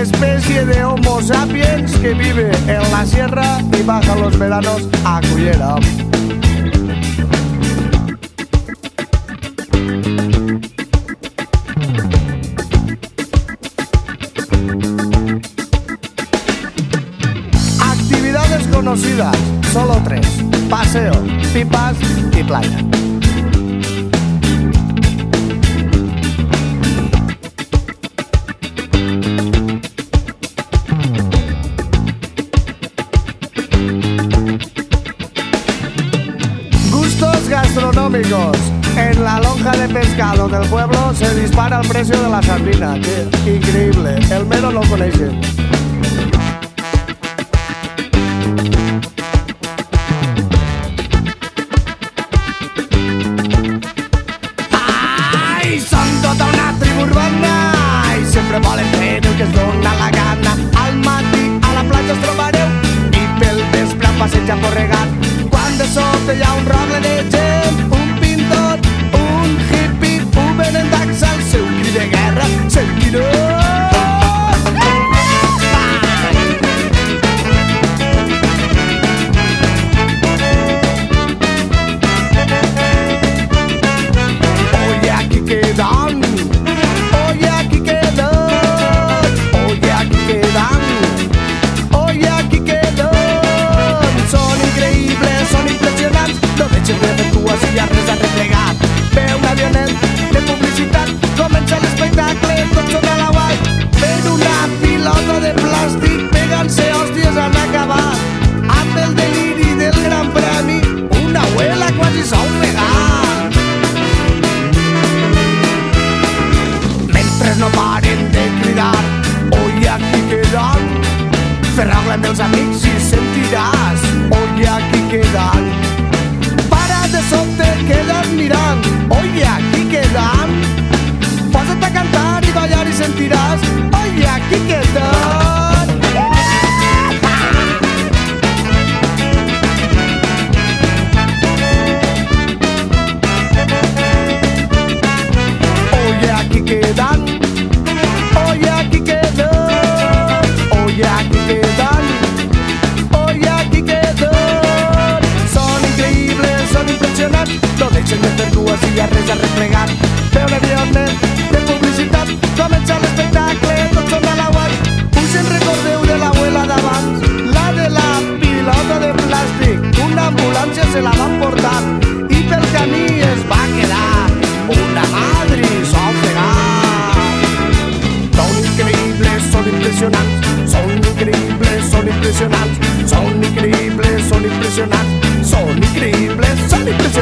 Especie de Homo sapiens que vive en la sierra y baja los veranos a Cullera. Actividades conocidas, solo tres. Paseo, pipas y playa. En la lonja de pescado del pueblo se dispara el precio de la sardina. tío. Increíble. El menos lo conoce. Ai, són tota una tribu urbana i sempre volen fer que es la gana. Al matí a la platja us trobareu i pel vespre a Porregat. Quan de sobte hi un rogle de gent, Ferragla amb els amics i sentiràs Oi, aquí quedan Para de sobte quedes mirant Oi, aquí quedan Posa't a cantar i ballar i sentiràs Oi, aquí quedan Oye, aquí quedan. Res a replegar. Ve un avionet de publicitat. Comença l'espectacle, tots són a la guai. Us en recordeu de l'abuela d'abans? La de la pilota de plàstic. Una ambulància se la van portar i pel camí es va quedar una madre ofegar. Són increïbles, són impressionants, són increïbles, són impressionants, són increïbles, són impressionants.